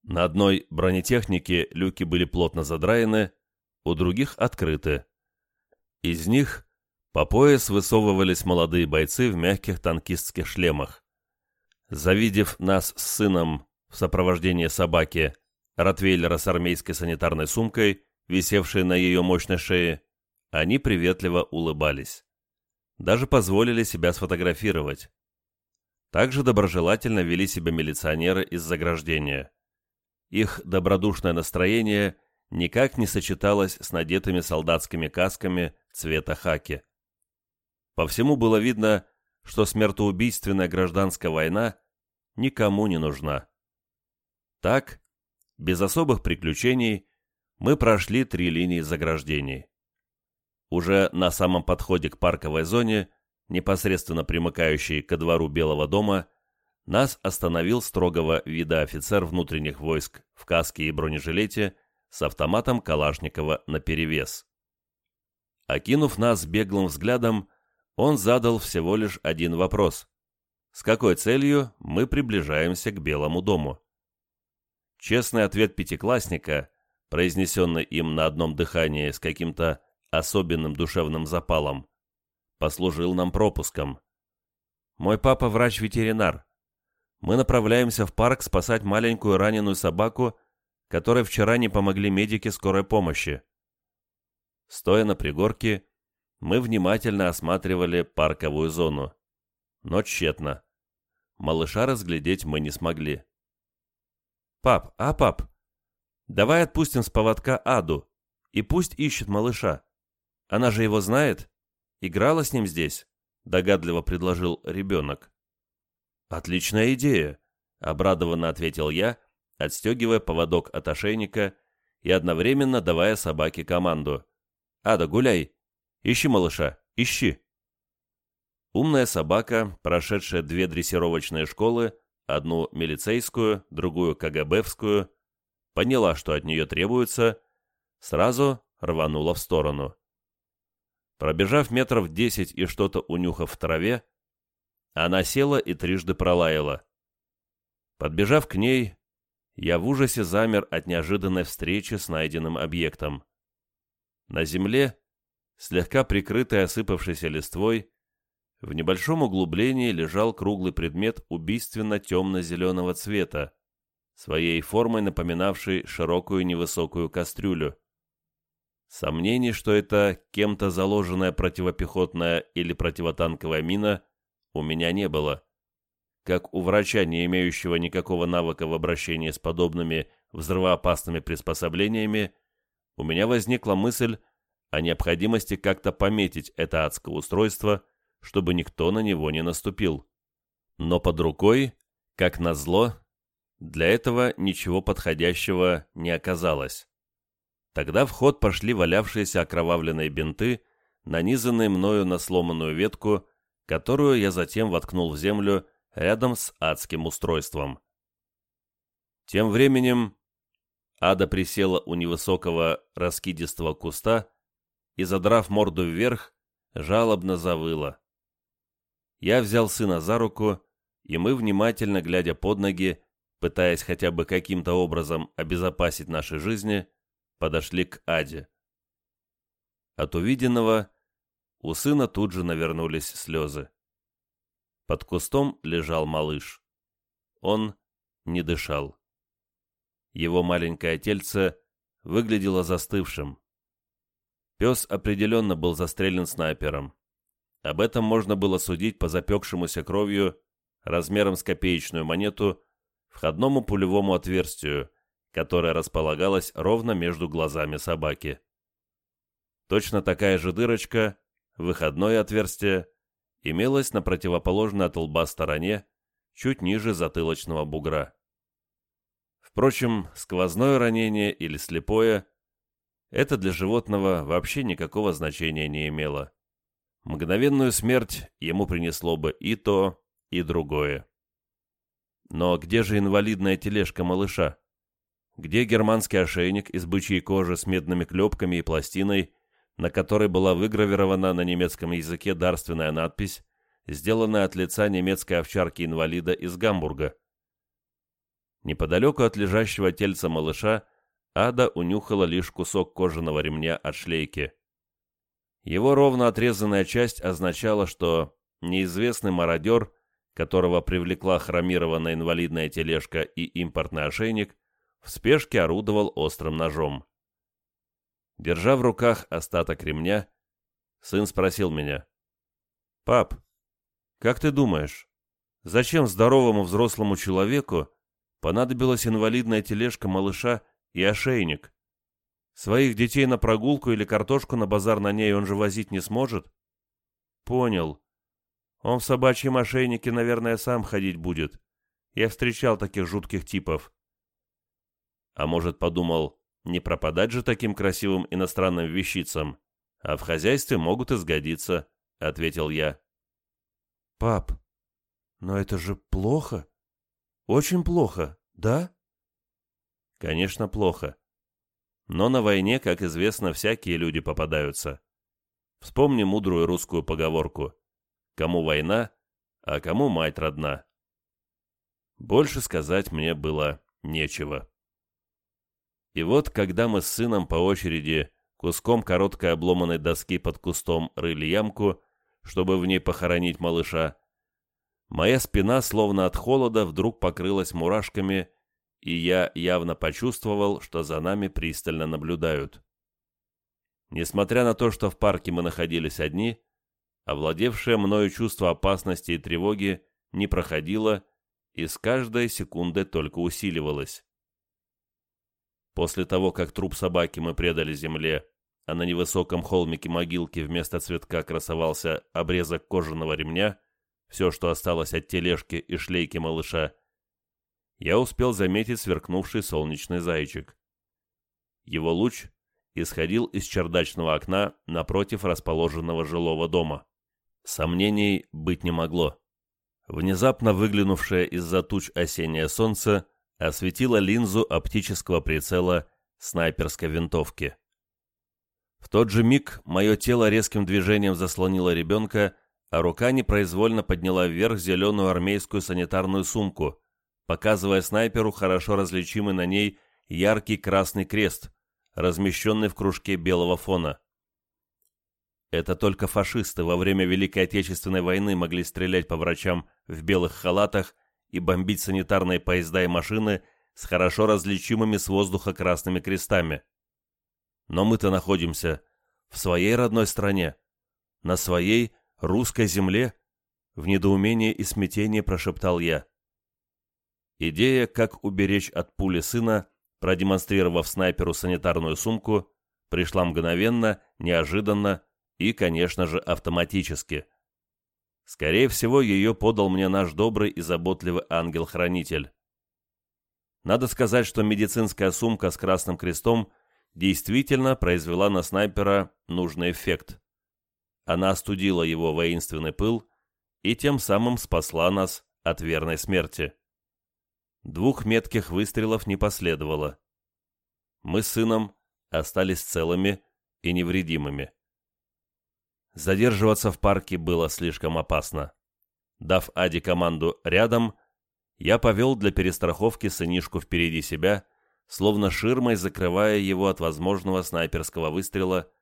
На одной бронетехнике люки были плотно задраены, у других открыты. Из них по пояс высовывались молодые бойцы в мягких танкистских шлемах. Завидев нас с сыном в сопровождении собаки, ротвейлера с армейской санитарной сумкой, висевшей на ее мощной шее, они приветливо улыбались. Даже позволили себя сфотографировать. Также доброжелательно вели себя милиционеры из заграждения. Их добродушное настроение никак не сочеталась с надетыми солдатскими касками цвета хаки. По всему было видно, что смертоубийственная гражданская война никому не нужна. Так, без особых приключений, мы прошли три линии заграждений. Уже на самом подходе к парковой зоне, непосредственно примыкающей ко двору Белого дома, нас остановил строгого вида офицер внутренних войск в каске и бронежилете с автоматом Калашникова наперевес. Окинув нас беглым взглядом, он задал всего лишь один вопрос. С какой целью мы приближаемся к Белому дому? Честный ответ пятиклассника, произнесенный им на одном дыхании с каким-то особенным душевным запалом, послужил нам пропуском. Мой папа врач-ветеринар. Мы направляемся в парк спасать маленькую раненую собаку, которой вчера не помогли медики скорой помощи. Стоя на пригорке, мы внимательно осматривали парковую зону. Но тщетно. Малыша разглядеть мы не смогли. «Пап, а пап, давай отпустим с поводка Аду, и пусть ищет малыша. Она же его знает? Играла с ним здесь?» — догадливо предложил ребенок. «Отличная идея», — обрадованно ответил я, отстегивая поводок от ошейника и одновременно давая собаке команду. «Ада, гуляй! Ищи малыша, ищи!» Умная собака, прошедшая две дрессировочные школы, одну милицейскую, другую КГБовскую, поняла, что от нее требуется, сразу рванула в сторону. Пробежав метров десять и что-то унюхав в траве, она села и трижды пролаяла. Подбежав к ней, я в ужасе замер от неожиданной встречи с найденным объектом. На земле, слегка прикрытой осыпавшейся листвой, в небольшом углублении лежал круглый предмет убийственно темно-зеленого цвета, своей формой напоминавший широкую невысокую кастрюлю. Сомнений, что это кем-то заложенная противопехотная или противотанковая мина, у меня не было. Как у врача, не имеющего никакого навыка в обращении с подобными взрывоопасными приспособлениями, у меня возникла мысль о необходимости как-то пометить это адское устройство, чтобы никто на него не наступил. Но под рукой, как назло, для этого ничего подходящего не оказалось. Тогда в ход пошли валявшиеся окровавленные бинты, нанизанные мною на сломанную ветку, которую я затем воткнул в землю рядом с адским устройством. Тем временем Ада присела у невысокого раскидистого куста и, задрав морду вверх, жалобно завыла. Я взял сына за руку, и мы, внимательно глядя под ноги, пытаясь хотя бы каким-то образом обезопасить наши жизни, подошли к Аде. От увиденного у сына тут же навернулись слезы. Под кустом лежал малыш. Он не дышал. Его маленькое тельце выглядело застывшим. Пес определенно был застрелен снайпером. Об этом можно было судить по запекшемуся кровью размером с копеечную монету входному пулевому отверстию, которое располагалось ровно между глазами собаки. Точно такая же дырочка, выходное отверстие, имелась на противоположной от лба стороне, чуть ниже затылочного бугра. Впрочем, сквозное ранение или слепое – это для животного вообще никакого значения не имело. Мгновенную смерть ему принесло бы и то, и другое. Но где же инвалидная тележка малыша? Где германский ошейник из бычьей кожи с медными клепками и пластиной, на которой была выгравирована на немецком языке дарственная надпись, сделанная от лица немецкой овчарки-инвалида из Гамбурга? Неподалеку от лежащего тельца малыша Ада унюхала лишь кусок кожаного ремня от шлейки. Его ровно отрезанная часть означала, что неизвестный мародер, которого привлекла хромированная инвалидная тележка и импортный ошейник, в спешке орудовал острым ножом. Держа в руках остаток ремня, сын спросил меня. «Пап, как ты думаешь, зачем здоровому взрослому человеку понадобилась инвалидная тележка малыша и ошейник. Своих детей на прогулку или картошку на базар на ней он же возить не сможет? Понял. Он в собачьем ошейнике, наверное, сам ходить будет. Я встречал таких жутких типов. А может, подумал, не пропадать же таким красивым иностранным вещицам, а в хозяйстве могут и сгодиться, — ответил я. Пап, но это же плохо. Очень плохо, да? Конечно, плохо. Но на войне, как известно, всякие люди попадаются. Вспомни мудрую русскую поговорку «Кому война, а кому мать родна». Больше сказать мне было нечего. И вот, когда мы с сыном по очереди куском короткой обломанной доски под кустом рыли ямку, чтобы в ней похоронить малыша, моя спина, словно от холода, вдруг покрылась мурашками, и я явно почувствовал, что за нами пристально наблюдают. Несмотря на то, что в парке мы находились одни, овладевшее мною чувство опасности и тревоги не проходило и с каждой секундой только усиливалось. После того, как труп собаки мы предали земле, а на невысоком холмике могилки вместо цветка красовался обрезок кожаного ремня, все, что осталось от тележки и шлейки малыша, я успел заметить сверкнувший солнечный зайчик. Его луч исходил из чердачного окна напротив расположенного жилого дома. Сомнений быть не могло. Внезапно выглянувшее из-за туч осеннее солнце осветило линзу оптического прицела снайперской винтовки. В тот же миг мое тело резким движением заслонило ребенка, а рука непроизвольно подняла вверх зеленую армейскую санитарную сумку, показывая снайперу хорошо различимый на ней яркий красный крест, размещенный в кружке белого фона. Это только фашисты во время Великой Отечественной войны могли стрелять по врачам в белых халатах и бомбить санитарные поезда и машины с хорошо различимыми с воздуха красными крестами. Но мы-то находимся в своей родной стране, на своей русской земле, в недоумении и смятении прошептал я. Идея, как уберечь от пули сына, продемонстрировав снайперу санитарную сумку, пришла мгновенно, неожиданно, и, конечно же, автоматически. Скорее всего, ее подал мне наш добрый и заботливый ангел-хранитель. Надо сказать, что медицинская сумка с красным крестом действительно произвела на снайпера нужный эффект. Она остудила его воинственный пыл и тем самым спасла нас от верной смерти. Двух метких выстрелов не последовало. Мы с сыном остались целыми и невредимыми. Задерживаться в парке было слишком опасно. Дав Аде команду «рядом», я повел для перестраховки сынишку впереди себя, словно ширмой закрывая его от возможного снайперского выстрела,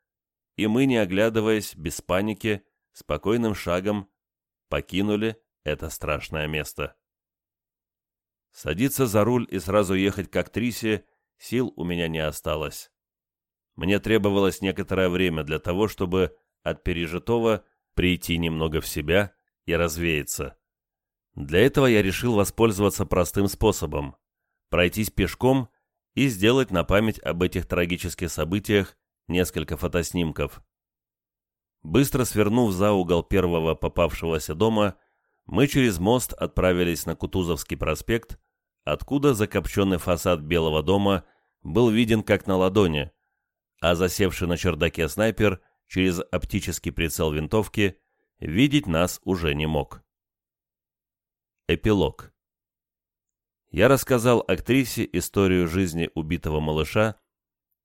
и мы, не оглядываясь, без паники, спокойным шагом покинули это страшное место. Садиться за руль и сразу ехать к актрисе сил у меня не осталось. Мне требовалось некоторое время для того, чтобы от пережитого прийти немного в себя и развеяться. Для этого я решил воспользоваться простым способом – пройтись пешком и сделать на память об этих трагических событиях несколько фотоснимков. Быстро свернув за угол первого попавшегося дома, мы через мост отправились на Кутузовский проспект, откуда закопченный фасад Белого дома был виден как на ладони, а засевший на чердаке снайпер через оптический прицел винтовки, видеть нас уже не мог. Эпилог. Я рассказал актрисе историю жизни убитого малыша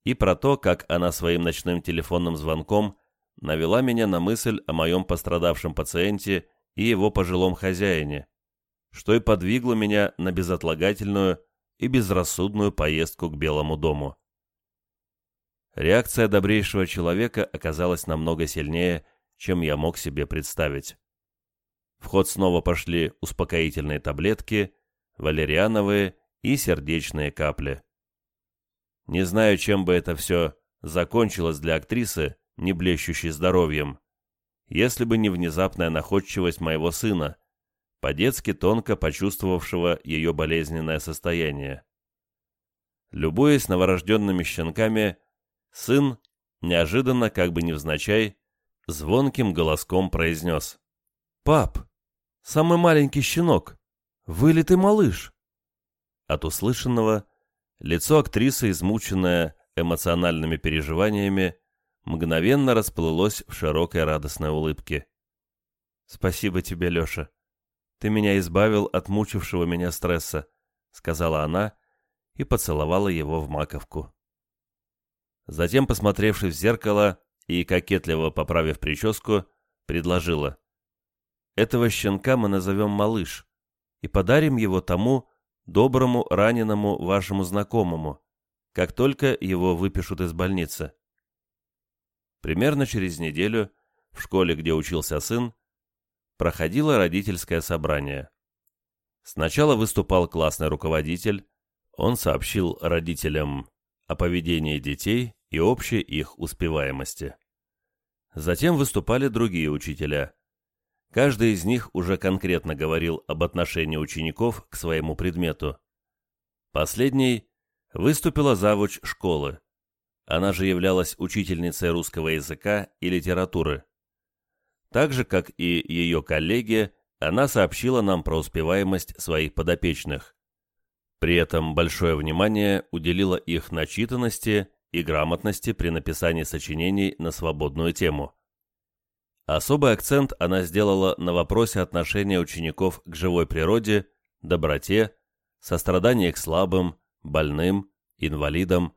и про то, как она своим ночным телефонным звонком навела меня на мысль о моем пострадавшем пациенте и его пожилом хозяине, что и подвигло меня на безотлагательную и безрассудную поездку к Белому дому. Реакция добрейшего человека оказалась намного сильнее, чем я мог себе представить. В ход снова пошли успокоительные таблетки, валериановые и сердечные капли. Не знаю, чем бы это все закончилось для актрисы, не блещущей здоровьем, если бы не внезапная находчивость моего сына, по-детски тонко почувствовавшего ее болезненное состояние. Любуясь новорожденными щенками, сын, неожиданно, как бы невзначай, звонким голоском произнес. «Пап, самый маленький щенок, вылитый малыш!» От услышанного лицо актрисы, измученное эмоциональными переживаниями, мгновенно расплылось в широкой радостной улыбке. «Спасибо тебе, Леша. Ты меня избавил от мучившего меня стресса», — сказала она и поцеловала его в маковку. Затем, посмотревшись в зеркало и кокетливо поправив прическу, предложила. «Этого щенка мы назовем Малыш и подарим его тому доброму раненому вашему знакомому, как только его выпишут из больницы». Примерно через неделю в школе, где учился сын, проходило родительское собрание. Сначала выступал классный руководитель, он сообщил родителям о поведении детей и общей их успеваемости. Затем выступали другие учителя. Каждый из них уже конкретно говорил об отношении учеников к своему предмету. Последней выступила завуч школы. Она же являлась учительницей русского языка и литературы. Так же, как и ее коллеги, она сообщила нам про успеваемость своих подопечных. При этом большое внимание уделила их начитанности и грамотности при написании сочинений на свободную тему. Особый акцент она сделала на вопросе отношения учеников к живой природе, доброте, сострадании к слабым, больным, инвалидам.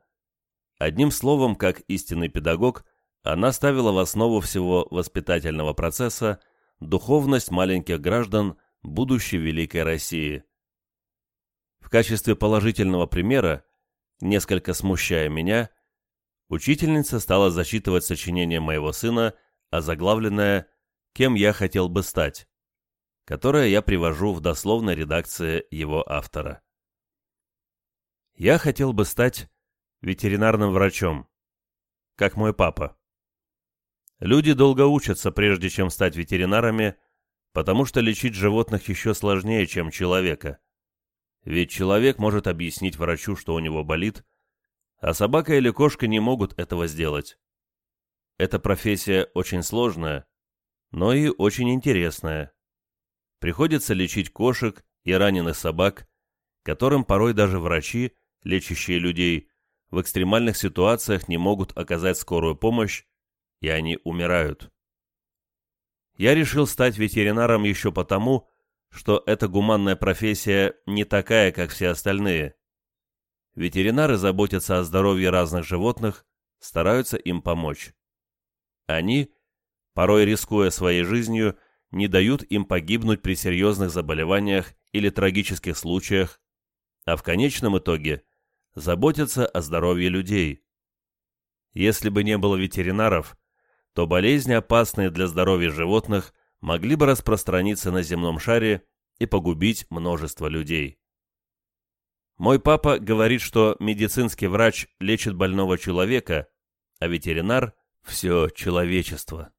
Одним словом, как истинный педагог, она ставила в основу всего воспитательного процесса духовность маленьких граждан будущей Великой России. В качестве положительного примера, несколько смущая меня, учительница стала зачитывать сочинение моего сына, озаглавленное «Кем я хотел бы стать», которое я привожу в дословной редакции его автора. Я хотел бы стать ветеринарным врачом, как мой папа. Люди долго учатся, прежде чем стать ветеринарами, потому что лечить животных еще сложнее, чем человека. Ведь человек может объяснить врачу, что у него болит, а собака или кошка не могут этого сделать. Эта профессия очень сложная, но и очень интересная. Приходится лечить кошек и раненых собак, которым порой даже врачи, лечащие людей, в экстремальных ситуациях не могут оказать скорую помощь, и они умирают. Я решил стать ветеринаром еще потому, что эта гуманная профессия не такая, как все остальные. Ветеринары заботятся о здоровье разных животных, стараются им помочь. Они, порой рискуя своей жизнью, не дают им погибнуть при серьезных заболеваниях или трагических случаях, а в конечном итоге заботятся о здоровье людей. Если бы не было ветеринаров, то болезни, опасные для здоровья животных, могли бы распространиться на земном шаре и погубить множество людей. Мой папа говорит, что медицинский врач лечит больного человека, а ветеринар – все человечество.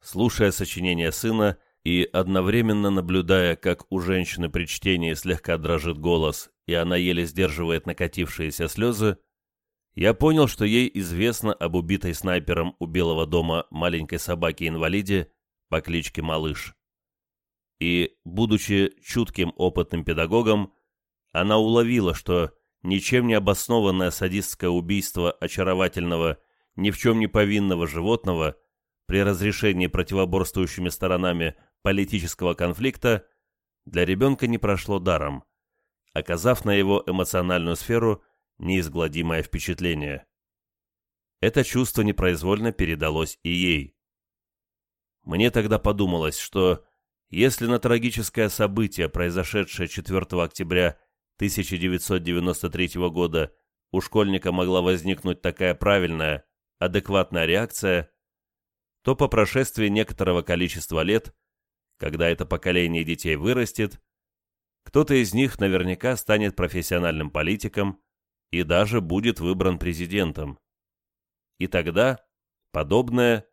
Слушая сочинение сына и одновременно наблюдая, как у женщины при чтении слегка дрожит голос, и она еле сдерживает накатившиеся слезы, я понял, что ей известно об убитой снайпером у Белого дома маленькой собаке-инвалиде по кличке Малыш. И, будучи чутким опытным педагогом, она уловила, что ничем не обоснованное садистское убийство очаровательного, ни в чем не повинного животного при разрешении противоборствующими сторонами политического конфликта для ребенка не прошло даром, оказав на его эмоциональную сферу неизгладимое впечатление. Это чувство непроизвольно передалось и ей. Мне тогда подумалось, что если на трагическое событие, произошедшее 4 октября 1993 года, у школьника могла возникнуть такая правильная, адекватная реакция, то по прошествии некоторого количества лет, когда это поколение детей вырастет, кто-то из них наверняка станет профессиональным политиком и даже будет выбран президентом. И тогда подобное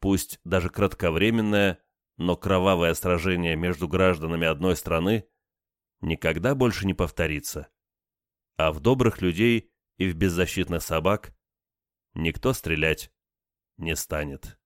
пусть даже кратковременное, но кровавое сражение между гражданами одной страны никогда больше не повторится. А в добрых людей и в беззащитных собак никто стрелять не станет.